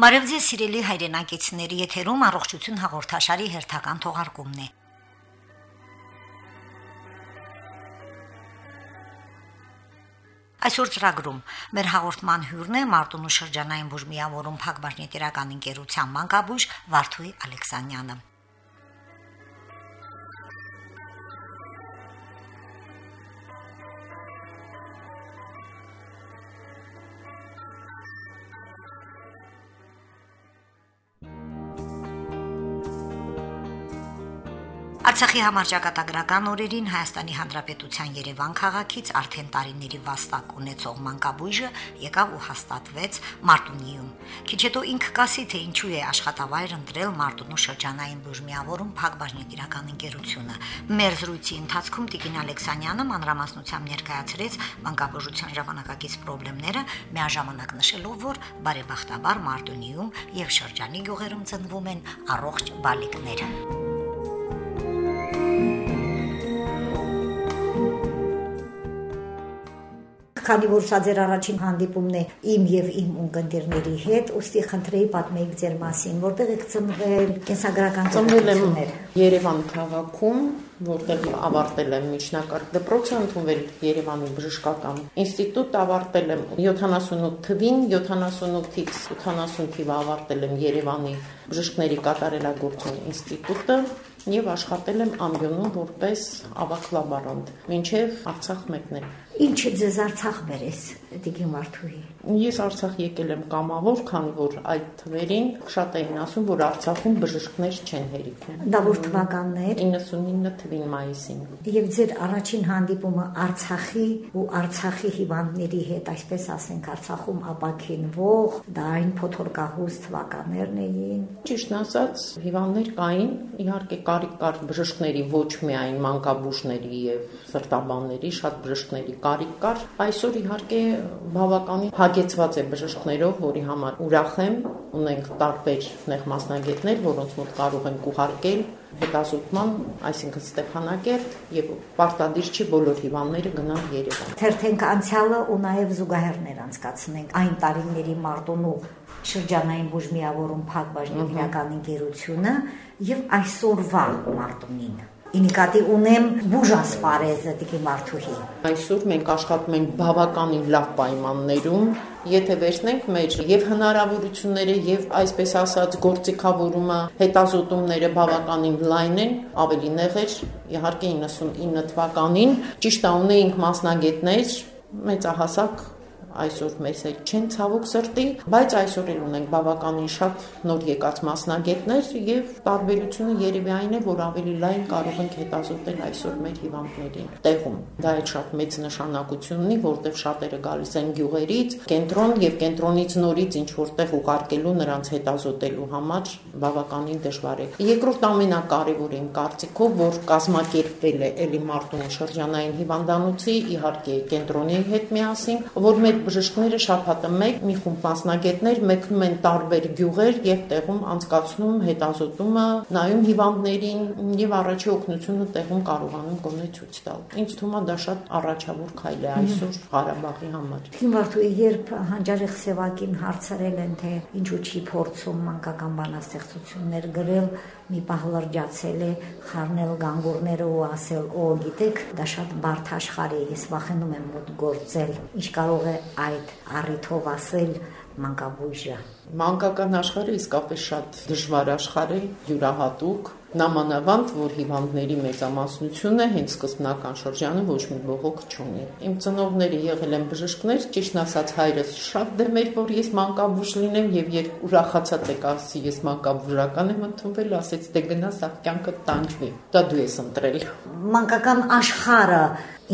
Մարև ձեզ սիրելի հայրենակիցների եթերում առողջություն հաղորդաշարի հերթական թողարկումն է։ Այսօր ծրագրում. Մեր հաղորդման հյուրն է Մարտունու շրջանային բուժմիավորում Փակ բաժնետիրական ընկերության մանկաբույժ Վարդուհի Ալեքսանյանը։ Արցախի համարճակատագրական օրերին Հայաստանի Հանրապետության Երևան քաղաքից արդեն տարիների վաստակ ունեցող մանկաբույժը եկավ ու հաստատվեց Մարտունիում։ Քիչ հետո ինքը կասի թե ինչու է աշխատավայր ընտրել Մարտունու շրջանային բուժմիավորում Փակբաժնետիրական ընկերությունը։ Մեր զրույցի ընթացքում Տիկին Ալեքսանյանը մանրամասնությամբ ներկայացրեց մանկաբուժության ժամանակակից խնդիրները, միաժամանակ նշելով, որ բարեբախտաբար Մարտունիում եւ շրջանի գյուղերում ծնվում են առողջ բալիկներ։ քանի որ սա ձեր առաջին հանդիպումն է իմ եւ իմ ունկնդիրների հետ, ուստի խնդրեի պատմեիք ձեր մասին, որտեղ եք ծնվել, կենսագրական ծնվել եմ Երևան քաղաքում, որտեղ ավարտել եմ միջնակարգ դպրոցը, ընդունվել Երևանի բժշկական ինստիտուտ, ավարտել եմ 78 թվին, 78-ից 80 թիվը ավարտել եմ Երևանի բժշկների կատարելագործուն ինստիտուտը եւ աշխատել եմ ամյոնում որպես ավակ լաբորանտ, մինչեւ Արցախ մեկնել։ Ինչը ձեզ Արցախ բերես, Տիկին Վարդուհի։ Ես Արցախ եկել եմ կամավոր, քանի որ այդ թվերին շատ էին ասում, որ Արցախում բժիշկներ չեն հերիքում։ Դա որ թվականներ 99 թվին մայիսին։ Եվ ձեր առաջին հանդիպումը Արցախի ու Արցախի հիվանդների հետ, այսպես ասենք, Արցախում ապակինվող, դա այն փոթորկահուս թվականներն էին։ Ճիշտ ասած, հիվանդներ կային, իհարկե կարիք կար բժիշկների ոչ միայն մանկաբույժների եւ սրտաբանների, շատ բժիշկների կարիք կար։ Այսօր իհարկե բավականին հագեցված է բժիշկներով, որի համար ուրախ եմ, ունենք տարբեր նեղ մասնագետներ, որոնց մոտ կարող ենք ուղարկել հետազոտման, այսինքն Ստեփանակերտ եւ պարտադիր չի բոլոր հիվանդները գնալ Երևան։ Թերթենք անցյալը ու նաեւ զուգահեռներ անցկացնենք այն տարիների Մարտոնու շրջանային բուժմիավորում Փակ բաժնետիրական ընկերությունը եւ այսօրվա Մարտունին Ինիկատի ունեմ բուժասպարեզը դիքի Մարտուհի։ Այսօր մենք աշխատում ենք բավականին լավ պայմաններում, եթե վերցնենք մեր եւ հնարավորությունները եւ այսպես ասած գործիքավորումը, հետազոտումները բավականին լայն են, ավելի նեղեր, իհարկե 99 թվականին ճիշտ ունեինք մասնագետներ մեծահասակ այսօր մեզ հետ չեն ցավոք սրտի, բայց այսօր էլ ունենք բավականին շատ նոր եկած մասնագետներ եւ տարբերությունը երևի այն է, որ ավելի լայն կարող ենք հետազոտել այսօր մեր հիվանդներին տեղում։ Դա է շատ մեծ նշանակություն ունի, որտեղ շատերը գալիս են գյուղերից, կենտրոն եւ կենտրոնից նորից ինչ որտեղ ուղարկելու նրանց հետազոտելու համար բավականին դժվար է։ Երկրորդ ամենակարևորը իմ կարծիքով, որ կազմակերպվել է Էլի Մարտունի շրջանային հիվանդանոցի, իհարկե կենտրոնի հետ միասին, որ մեր բժիշկները շաբաթը մեկ մի խումբ մասնագետներ մեկնում են տարբեր գյուղեր եւ տեղում անցկացնում հետազոտումը, նայում հիվանդներին եւ առաջի օգնությունը տեղում կարողանում գոնե ցույց տալ։ Ինչ թվում է դա շատ առաջավոր քայլ է այսօր Ղարաբաղի համար։ Հիմարտու երբ հանճարեղ սևակին հարցրել են թե ինչու չի փորձում մանկական բանաստեղծություններ գրել, մի պահ լրջացել է, խառնել գանգուրները ու ասել՝ «Օ, գիտեք, դա շատ բարդ աշխարհ է, ես վախենում եմ մոտ գործել»։ Ինչ կարող է այդ առիթով ասել մանկաբույժը։ Մանկական աշխարհը իսկապես շատ դժվար աշխարհ է, յուրահատուկ, նամանավանդ, որ հիվանդների մեծամասնությունը հենց սկզբնական շրջանը ոչ մի բողոք չունի։ Իմ ծնողները եղել են բժիշկներ, ճիշտ ասած հայրս շատ դեմ էր, որ ես մանկաբույժ լինեմ եւ երբ ուրախացած եք ասի ես մանկաբուժական եմ ընդունվել, ասեց դե գնա սա կյանքը տանջվի։ Դա դու ես ընտրել։ Մանկական աշխարհը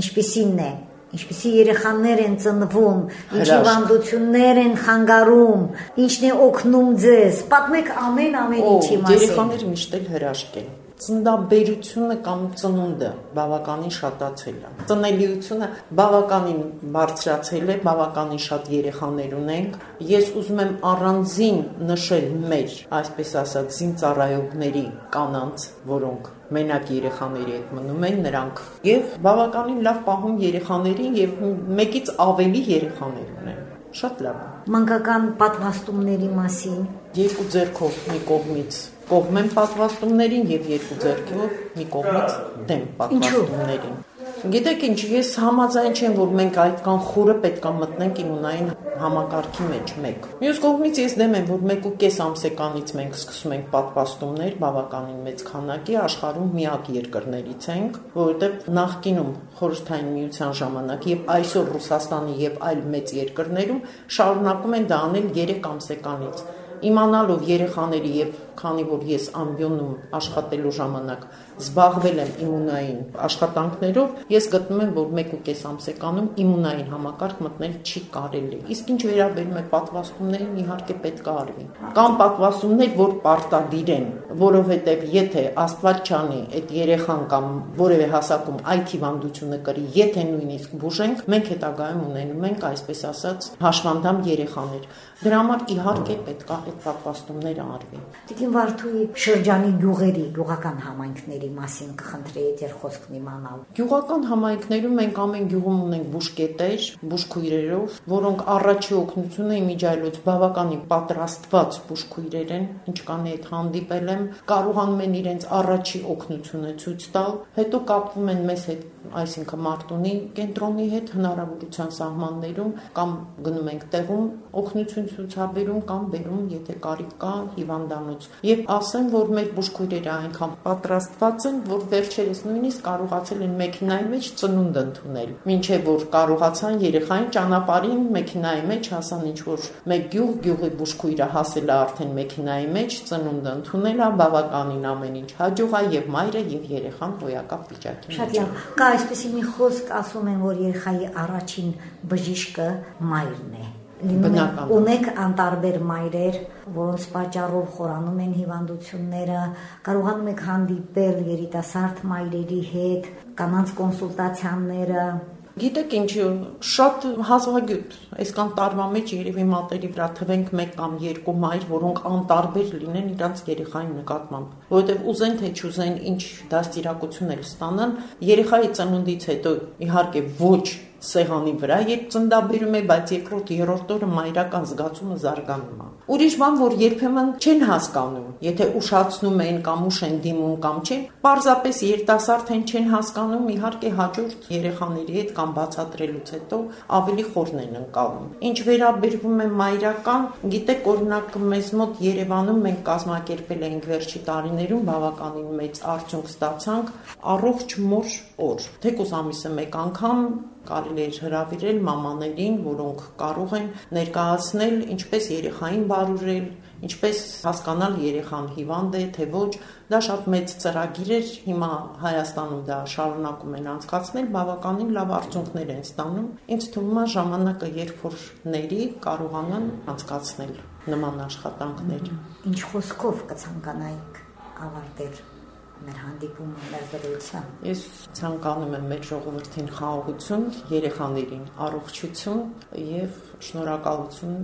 ինչպիսին է ինչպիսի երեխաներ են ծնվում, ինչ հիվանդություններ են խանգարում, ինչն է օգնում ձեզ։ Պատմեք ամեն ամեն ինչի մասին։ Երեխաները միշտ էլ հրաշք են ծննդաբերությունը կամ ծնունդը բավականին շատացել է։ Ծնելիությունը բավականին բարձրացել է, բավականին շատ երեխաներ ունենք։ Ես ուզում եմ առանձին նշել մեր, այսպես ասած, զինծառայողների կանանց, որոնք մենակ երեխաների հետ մնում են նրանք եւ բավականին լավ պահում երեխաներին եւ մեկից ավելի երեխաներ ունեն Շատ լավ։ Մանկական պատվաստումների մասին երկու ձեռքով մի կողմից կողմեն պատվաստումներին եւ երկու ձեռքով մի կողմից դեմ պատվաստումներին։ Գիտեք ինչ, ես համաձայն չեմ, որ մենք այդքան խորը պետք է մտնենք իմունային համակարգի մեջ մեկ։ Մյուս կողմից ես դեմ եմ, որ 1.5 ամսեկանից մենք սկսում ենք պատվաստումներ բավականին մեծ քանակի աշխարհում միակ երկրներից ենք, որովհետև նախկինում խորհրդային միության ժամանակ եւ այսօր Ռուսաստանի եւ այլ մեծ երկրներում շարունակում են դա անել 3 ամսեկանից իմանալով երեխաների եւ քանի որ ես ամբյոնում աշխատելու ժամանակ զբաղվել եմ իմունային աշխատանքներով, ես գտնում եմ, որ 1.5 ամսեկանում իմունային համակարգ մտնել չի կարելի։ Իսկ ինչ վերաբերում է պատվաստումներին, իհարկե պետք է արվի։ Կամ պատվաստումներ, որ պարտադիր են, որովհետև եթե Աստված չանի, այդ երեխան կամ որևէ հասակում այդ հիվանդությունը կրի, եթե նույնիսկ բուժենք, մենք հետագայում ունենում ենք, այսպես ասած, հաշվանդամ երեխաներ։ Դրա համար իհարկե պետք է այդ պատվաստումները արվի։ Տիկին Վարդուի շրջանի գյուղերի, գյուղական համայնքների մասին կխնդրեի ձեր խոսքն իմանալ։ Գյուղական համայնքներում մենք ամեն գյուղում ունենք բուժկետեր, բուժքույրերով, որոնք առաջի օգնությունը իմիջայլոց բավականին պատրաստված բուժքույրեր են, ինչ կանի այդ հանդիպել եմ, կարողանում են իրենց առաջի օգնությունը ցույց տալ, հետո կապվում են մեզ հետ, այսինքն Մարտունի կենտրոնի հետ հնարավորության սահմաններում կամ գնում ենք տեղում օգնություն ցուցաբերում կամ բերում, եթե կարիք կա հիվանդանոց։ Եվ ասեմ, որ մեր բուժքույրերը այնքան պատրաստված են, որ վերջերս նույնիսկ կարողացել են մեքենայի մեջ ծնունդ ընդունել։ Մինչև որ կարողացան երեխային ճանապարհին մեքենայի մեջ հասան ինչ որ մեկ գյուղ, գյուղի բուժքույրը հասել է արդեն մեքենայի մեջ ծնունդ ընդունել, բավականին ամեն ինչ հաջող է եւ մայրը եւ երեխան հոյակապ վիճակի։ Շատ լավ։ Կա այսպեսի մի խոսք ասում են, որ երեխայի առաջին բժիշկը մայրն է բնական ունեք անտարբեր մայրեր, որոնց պատճառով խորանում են հիվանդությունները, կարողանում եք հանդիպել երիտասարդ մայրերի հետ, կանանց կոնսուլտացիաները, Գիտեք ինչ, շատ հազվագյուտ, այսքան տարվա մեջ երևի մատերի վրա թվենք մեկ կամ երկու մայր, որոնք անտարբեր լինեն իրանց երեխայի նկատմամբ, որովհետև ուզեն թե չուզեն ինչ դաստիարակություն էլ ստանան, երեխայի ծնունդից հետո իհարկե ոչ սեղանի վրա, երբ ծնդաբերում է, բայց երկրորդ, երրորդ օրը մայրական զգացումը զարգանում է։ Ուրիշ բան, որ երբեմն չեն հասկանում, եթե ուշացնում են կամ ուշ են դիմում կամ չեն, պարզապես երիտասարդ են չեն հասկանում, իհարկե հաջորդ երեխաների հետ կամ բացատրելուց հետո ավելի խորն են ընկալում։ Ինչ վերաբերվում է մայրական, գիտեք, օրինակ մեզ մոտ Երևանում մենք կազմակերպել էինք վերջի տարիներում բավականին մեծ արդյունք ստացանք առողջ մոր օր։ Թեկուզ ամիսը մեկ անգամ կարելի է հրավիրել մամաներին, որոնք կարող են ներկայացնել ինչպես երեխային բարուրել, ինչպես հասկանալ երեխան հիվանդ է, թե ոչ, դա շատ մեծ ծրագիր էր, հիմա Հայաստանում դա շարունակում են անցկացնել, բավականին լավ արդյունքներ են ստանում։ Ինձ թվում է ժամանակը երբ որ ների կարողանան անցկացնել նման աշխատանքներ։ Ինչ խոսքով կցանկանայիք ավարտել մեր հանդիպումը, մեր զրույցը։ Ես ցանկանում եմ մեր ժողովրդին խաղաղություն, երեխաներին առողջություն եւ շնորհակալություն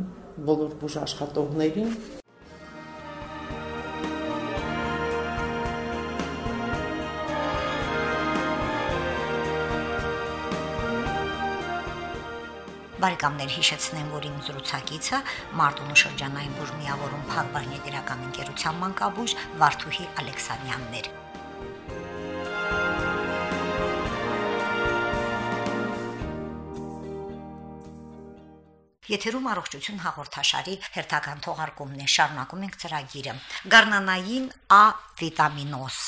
բոլոր բուժ աշխատողներին Բարեկամներ հիշեցնեմ, որ իմ զրուցակիցը Մարտունու շրջանային բուժմիավորում Փակբարնի դերական ընկերության մանկաբույժ Վարդուհի Ալեքսանյանն էր։ Եթերում առողջություն հաղորդաշարի հերթական թողարկումն է։ Շարունակում ենք ծրագիրը։ Գառնանային A վիտամինոզ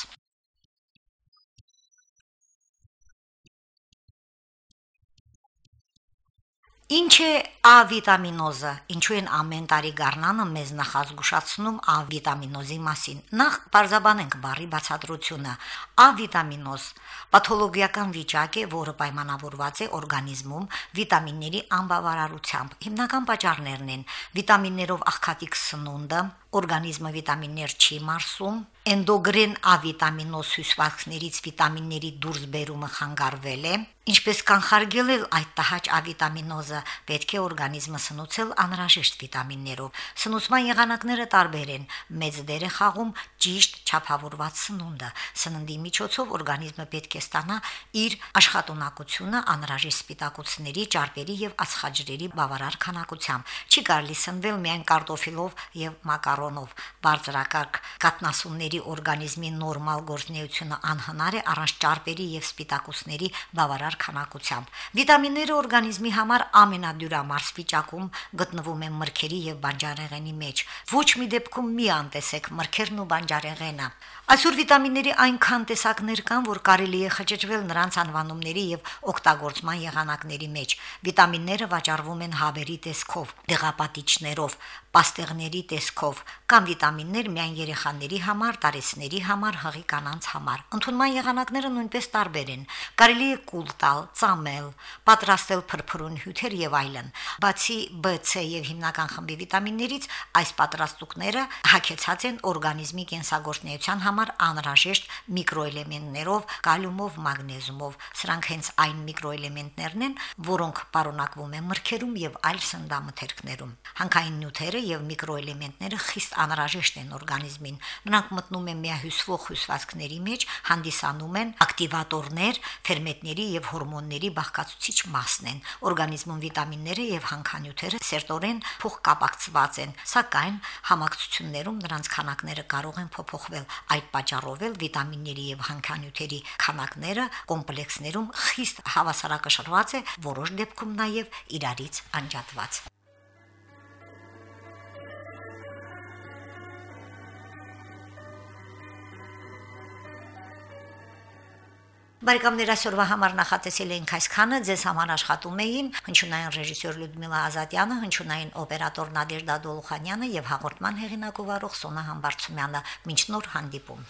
Ինչ է A վիտամինոզը։ Ինչու են ամեն տարի գառնանը մեզ նախազգուշացնում A վիտամինոզի մասին։ Նախ բարձաբանենք բառի բացատրությունը։ A վիտամինոզ պաթոլոգիական վիճակ է, որը պայմանավորված է օրգանիզմում վիտամինների անբավարարությամբ։ Հիմնական պատճառներն են՝ վիտամիններով աղքատիկ սնունդը, օրգանիզմը վիտամիններ չի մարսում, Էնդոգրեն ավիտամինոզ հյուսվածքներից վիտամինների դուրս բերումը խանգարվել է, ինչպես կանխարգել է այդ տհաճ ավիտամինոզը, պետք է օրգանիզմը սնուցել անհրաժեշտ վիտամիններով։ Սնուցման եղանակները տարբեր են։ Մեծ դեր է խաղում ճիշտ չափավորված սնունդը։ Սննդի միջոցով օրգանիզմը պետք է ստանա իր աշխատունակությունը անհրաժեշտ սպիտակուցների, ճարպերի եւ ածխաջրերի բավարար քանակությամբ։ Չի կարելի սնվել միայն կարտոֆիլով եւ մակարոնով։ Բարձրակարգ կատնասունների օրգանիզմի նորմալ գործունեությունը անհնար է առանց ճարպերի եւ սպիտակուցների բավարար քանակությամբ։ Վիտամինները օրգանիզմի համար ամենադյուրամարս վիճակում գտնվում են մրգերի եւ բանջարեղենի մեջ։ Ոչ մի դեպքում մի անտեսեք մրգերն ու բանջարեղենը։ Այսօր վիտամինների այնքան տեսակներ կան, որ կարելի է խճճվել նրանց անվանումների եւ օգտագործման եղանակների մեջ։ Վիտամինները վաճառվում են հավերի տեսքով, դեղապատիչներով, պաստեղների տեսքով, կամ վիտամիններ միայն երեխաների համար, տարեցների համար, հղի կանանց համար։ Ընդունման եղանակները նույնպես տարբեր են։ Կարելի է կուլ տալ, ծամել, պատրաստել փրփրուն հյութեր եւ այլն։ Բացի B, C եւ հիմնական խմբի վիտամիններից, այս պատրաստուկները հագեցած են օրգանիզմի կենսագործունեության համար անհրաժեշտ միկրոէլեմենտներով, կալիումով, մագնեզիումով։ Սրանք հենց այն միկրոէլեմենտներն են, որոնք պարունակվում են մրգերում եւ այլ սննդամթերքներում։ Հանքային նյութերը եւ միկրոէլեմենտները խիստ անհրաժեշտ են օրգանիզմին։ Նրանք մտնում են միահյուսվող հյուսվածքների մեջ, հանդիսանում են ակտիվատորներ, ֆերմենտների եւ հորմոնների բաղկացուցիչ մասն են։ Օրգանիզմում վիտամինները եւ հանքանյութերը սերտորեն փոխկապակցված են, սակայն համակցություններում նրանց քանակները կարող են փոփոխվել։ Այդ պատճառով էլ վիտամինների եւ հանքանյութերի քանակները կոմպլեքսներում խիստ հավասարակշռված է, որոշ դեպքում նաեւ իրարից անջատված։ Բարեկամներ այսօրվա համար նախատեսել էինք այսքանը, ձեզ համար աշխատում էին հնչյունային ռեժիսոր Լյուդմիլա Ազատյանը, հնչյունային օպերատոր Նադեժդա Դոլուխանյանը եւ հաղորդման հեղինակ ով Սոնա Համբարձումյանը։ Մինչ նոր հանդիպում։